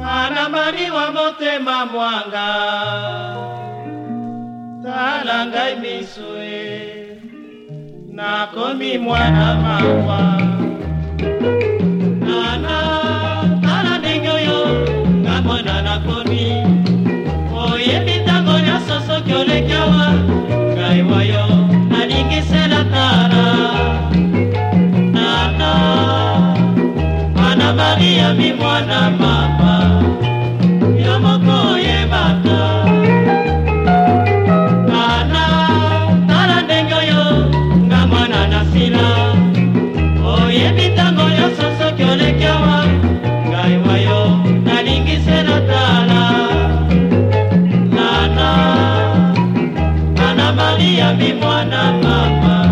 anamani wa motema mwanga tala ngai miso e nakomi mwana mawa nana tala ndenge oyo nga mwana nakomi oyebi ntango nyonso soki oleki awa yambi mwana mama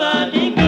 nada, ninguém.